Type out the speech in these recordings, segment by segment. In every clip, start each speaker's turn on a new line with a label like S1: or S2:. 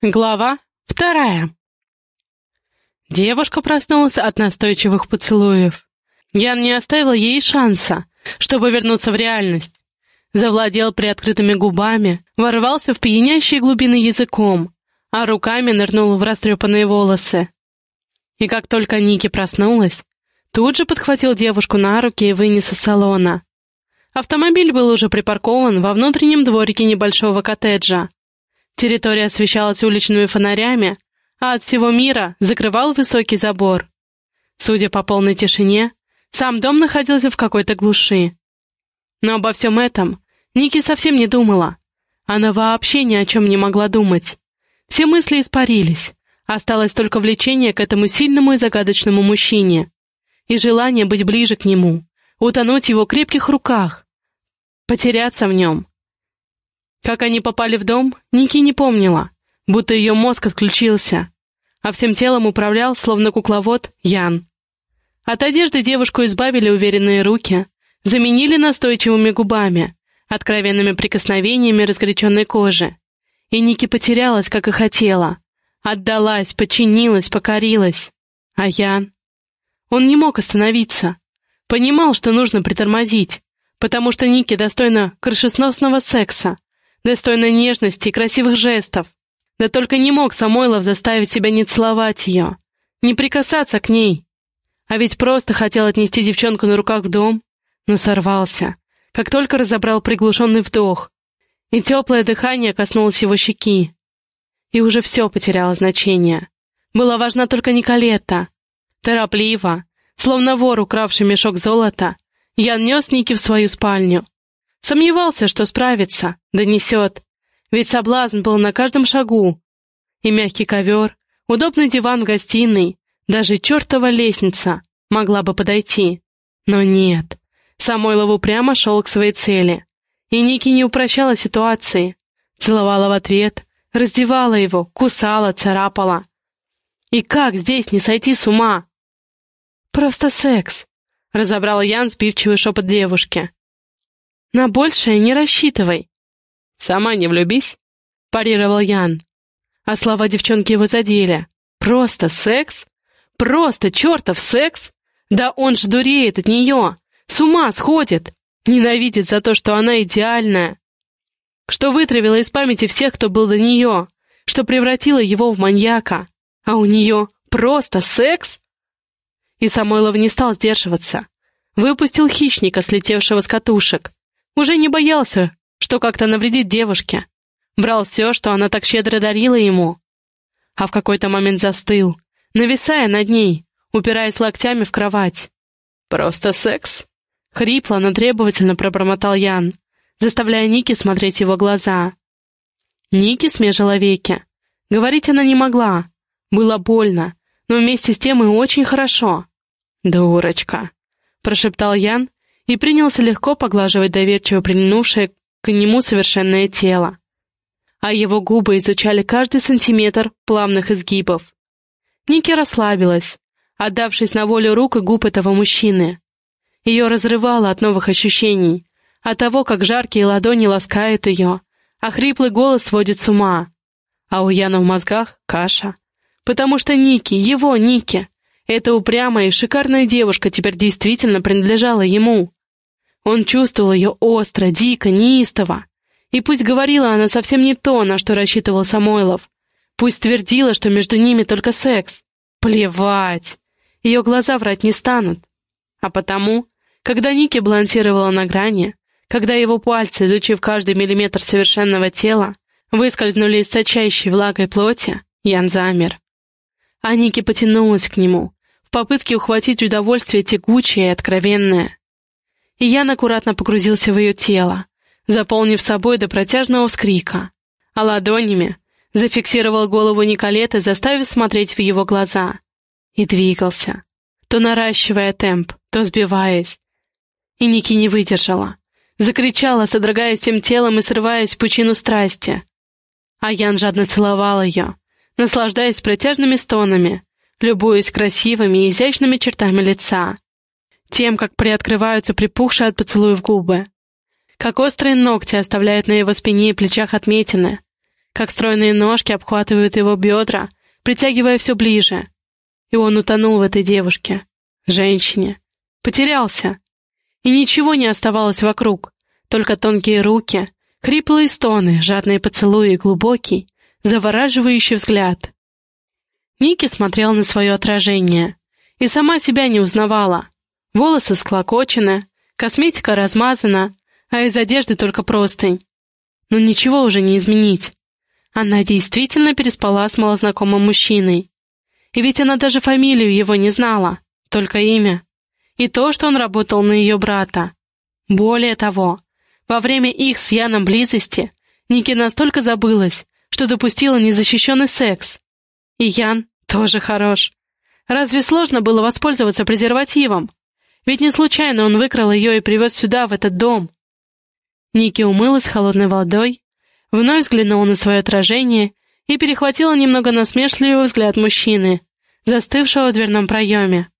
S1: Глава вторая. Девушка проснулась от настойчивых поцелуев. Ян не оставил ей шанса, чтобы вернуться в реальность. Завладел приоткрытыми губами, ворвался в пьянящие глубины языком, а руками нырнул в растрепанные волосы. И как только Ники проснулась, тут же подхватил девушку на руки и вынес из салона. Автомобиль был уже припаркован во внутреннем дворике небольшого коттеджа. Территория освещалась уличными фонарями, а от всего мира закрывал высокий забор. Судя по полной тишине, сам дом находился в какой-то глуши. Но обо всем этом Ники совсем не думала. Она вообще ни о чем не могла думать. Все мысли испарились. Осталось только влечение к этому сильному и загадочному мужчине. И желание быть ближе к нему, утонуть в его крепких руках, потеряться в нем, как они попали в дом, Ники не помнила, будто ее мозг отключился, а всем телом управлял, словно кукловод, Ян. От одежды девушку избавили уверенные руки, заменили настойчивыми губами, откровенными прикосновениями разгоряченной кожи. И Ники потерялась, как и хотела. Отдалась, подчинилась, покорилась. А Ян? Он не мог остановиться. Понимал, что нужно притормозить, потому что Ники достойна крышесносного секса, достойной нежности и красивых жестов. Да только не мог Самойлов заставить себя не целовать ее, не прикасаться к ней. А ведь просто хотел отнести девчонку на руках в дом, но сорвался, как только разобрал приглушенный вдох, и теплое дыхание коснулось его щеки. И уже все потеряло значение. Была важна только Николетта. Торопливо, словно вор, укравший мешок золота, я нес Ники в свою спальню, Сомневался, что справится, донесет. Ведь соблазн был на каждом шагу. И мягкий ковер, удобный диван в гостиной, даже чертова лестница могла бы подойти. Но нет. Самойлов упрямо шел к своей цели. И Ники не упрощала ситуации. Целовала в ответ, раздевала его, кусала, царапала. И как здесь не сойти с ума? «Просто секс», — разобрал Ян сбивчивый шепот девушки. На большее не рассчитывай. Сама не влюбись, парировал Ян. А слова девчонки его задели. Просто секс? Просто чертов секс? Да он ж дуреет от нее, с ума сходит, ненавидит за то, что она идеальная, что вытравила из памяти всех, кто был до нее, что превратила его в маньяка, а у нее просто секс? И Самойлов не стал сдерживаться. Выпустил хищника, слетевшего с катушек, уже не боялся, что как-то навредит девушке. Брал все, что она так щедро дарила ему. А в какой-то момент застыл, нависая над ней, упираясь локтями в кровать. «Просто секс?» Хрипло, но требовательно пробормотал Ян, заставляя Ники смотреть его глаза. Ники смежила веки. Говорить она не могла. Было больно, но вместе с тем и очень хорошо. «Дурочка», — прошептал Ян и принялся легко поглаживать доверчиво прильнувшее к нему совершенное тело. А его губы изучали каждый сантиметр плавных изгибов. Ники расслабилась, отдавшись на волю рук и губ этого мужчины. Ее разрывало от новых ощущений, от того, как жаркие ладони ласкают ее, а хриплый голос сводит с ума. А у Яна в мозгах каша. Потому что Ники, его Ники, эта упрямая и шикарная девушка теперь действительно принадлежала ему. Он чувствовал ее остро, дико, неистово. И пусть говорила она совсем не то, на что рассчитывал Самойлов. Пусть твердила, что между ними только секс. Плевать. Ее глаза врать не станут. А потому, когда Ники балансировала на грани, когда его пальцы, изучив каждый миллиметр совершенного тела, выскользнули из сочащей влагой плоти, Ян замер. А Ники потянулась к нему, в попытке ухватить удовольствие тягучее и откровенное и Ян аккуратно погрузился в ее тело, заполнив собой до протяжного вскрика, а ладонями зафиксировал голову Николеты, заставив смотреть в его глаза. И двигался, то наращивая темп, то сбиваясь. И Ники не выдержала. Закричала, содрогаясь всем телом и срываясь в пучину страсти. А Ян жадно целовал ее, наслаждаясь протяжными стонами, любуясь красивыми и изящными чертами лица, тем, как приоткрываются припухшие от поцелуев губы, как острые ногти оставляют на его спине и плечах отметины, как стройные ножки обхватывают его бедра, притягивая все ближе. И он утонул в этой девушке, женщине, потерялся. И ничего не оставалось вокруг, только тонкие руки, хриплые стоны, жадные поцелуи и глубокий, завораживающий взгляд. Ники смотрела на свое отражение и сама себя не узнавала. Волосы склокочены, косметика размазана, а из одежды только простынь. Но ничего уже не изменить. Она действительно переспала с малознакомым мужчиной. И ведь она даже фамилию его не знала, только имя. И то, что он работал на ее брата. Более того, во время их с Яном близости Ники настолько забылась, что допустила незащищенный секс. И Ян тоже хорош. Разве сложно было воспользоваться презервативом? Ведь не случайно он выкрал ее и привез сюда, в этот дом. Ники умылась холодной водой, вновь взглянула на свое отражение и перехватила немного насмешливый взгляд мужчины, застывшего в дверном проеме.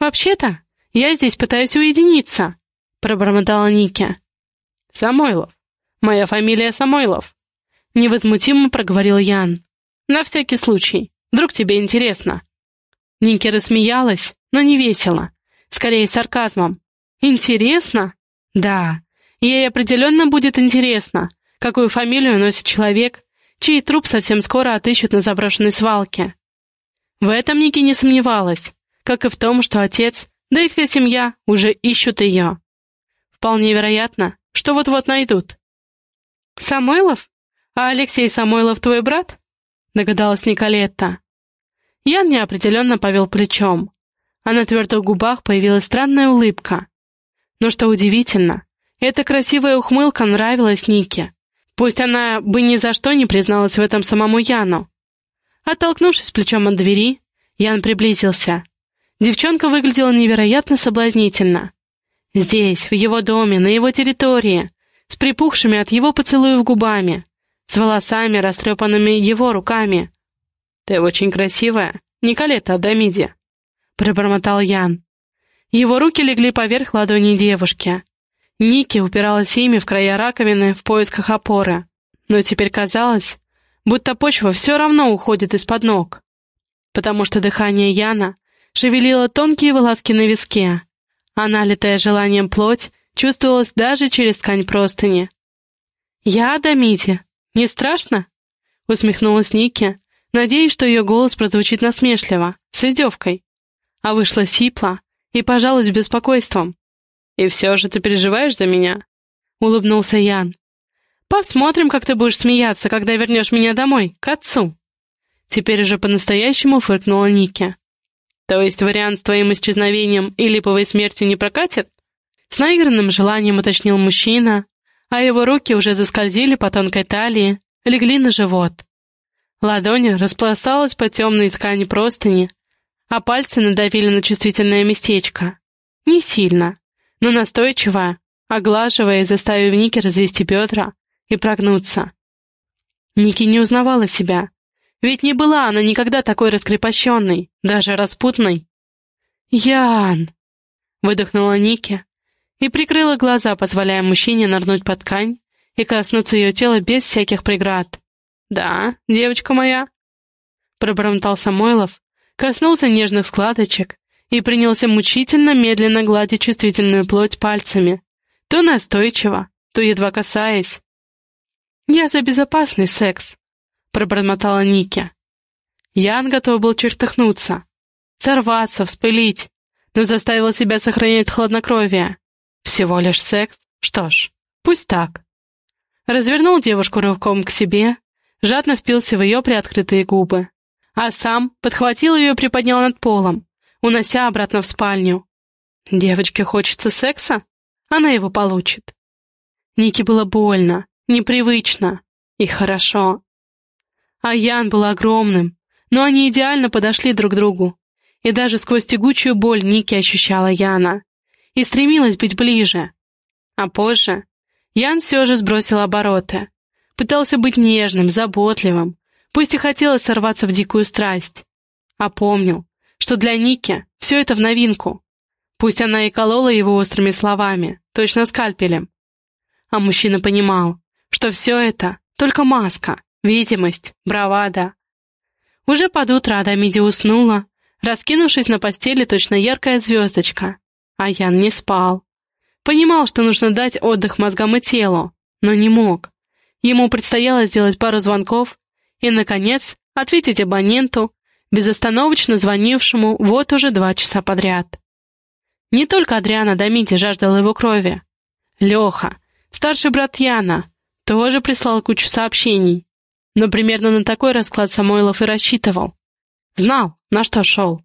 S1: «Вообще-то, я здесь пытаюсь уединиться», — пробормотала Ники. «Самойлов. Моя фамилия Самойлов», — невозмутимо проговорил Ян. «На всякий случай. Вдруг тебе интересно?» Ники рассмеялась, но не весело. Скорее, сарказмом. «Интересно?» «Да. Ей определенно будет интересно, какую фамилию носит человек, чей труп совсем скоро отыщут на заброшенной свалке». В этом Ники не сомневалась, как и в том, что отец, да и вся семья уже ищут ее. Вполне вероятно, что вот-вот найдут. «Самойлов? А Алексей Самойлов твой брат?» догадалась Николетта. Ян неопределенно повел плечом, а на твердых губах появилась странная улыбка. Но что удивительно, эта красивая ухмылка нравилась Нике. Пусть она бы ни за что не призналась в этом самому Яну. Оттолкнувшись плечом от двери, Ян приблизился. Девчонка выглядела невероятно соблазнительно. Здесь, в его доме, на его территории, с припухшими от его поцелуев губами, с волосами, растрепанными его руками. «Ты очень красивая, Николета Адамиди», — пробормотал Ян. Его руки легли поверх ладони девушки. Ники упиралась ими в края раковины в поисках опоры. Но теперь казалось, будто почва все равно уходит из-под ног. Потому что дыхание Яна шевелило тонкие волоски на виске, а налитая желанием плоть чувствовалась даже через ткань простыни. «Я Адамити. Не страшно?» — усмехнулась Ники, надеясь, что ее голос прозвучит насмешливо, с издевкой. А вышла сипла и, пожалуй, с беспокойством. «И все же ты переживаешь за меня?» — улыбнулся Ян. «Посмотрим, как ты будешь смеяться, когда вернешь меня домой, к отцу». Теперь уже по-настоящему фыркнула Ники. «То есть вариант с твоим исчезновением и липовой смертью не прокатит?» С наигранным желанием уточнил мужчина, а его руки уже заскользили по тонкой талии, легли на живот. Ладонь распласталась по темной ткани простыни, а пальцы надавили на чувствительное местечко. Не сильно, но настойчиво, оглаживая и заставив Ники развести бедра и прогнуться. Ники не узнавала себя, ведь не была она никогда такой раскрепощенной, даже распутной. «Ян!» — выдохнула Ники и прикрыла глаза, позволяя мужчине нырнуть под ткань и коснуться ее тела без всяких преград. «Да, девочка моя», — пробормотал Самойлов, коснулся нежных складочек и принялся мучительно медленно гладить чувствительную плоть пальцами, то настойчиво, то едва касаясь. «Я за безопасный секс», — пробормотала Ники. Ян готов был чертыхнуться, сорваться, вспылить, но заставил себя сохранять хладнокровие. Всего лишь секс? Что ж, пусть так. Развернул девушку рывком к себе жадно впился в ее приоткрытые губы, а сам подхватил ее и приподнял над полом, унося обратно в спальню. Девочке хочется секса? Она его получит. Нике было больно, непривычно и хорошо. А Ян был огромным, но они идеально подошли друг к другу. И даже сквозь тягучую боль Ники ощущала Яна и стремилась быть ближе. А позже Ян все же сбросил обороты, Пытался быть нежным, заботливым, пусть и хотелось сорваться в дикую страсть. А помнил, что для Ники все это в новинку. Пусть она и колола его острыми словами, точно скальпелем. А мужчина понимал, что все это Только маска, видимость, бравада. Уже под утро Адамиди уснула, раскинувшись на постели точно яркая звездочка. А Ян не спал. Понимал, что нужно дать отдых мозгам и телу, но не мог. Ему предстояло сделать пару звонков и, наконец, ответить абоненту, безостановочно звонившему вот уже два часа подряд. Не только Адриана Домити жаждала его крови. Леха, старший брат Яна, тоже прислал кучу сообщений. Но примерно на такой расклад Самойлов и рассчитывал. Знал, на что шел.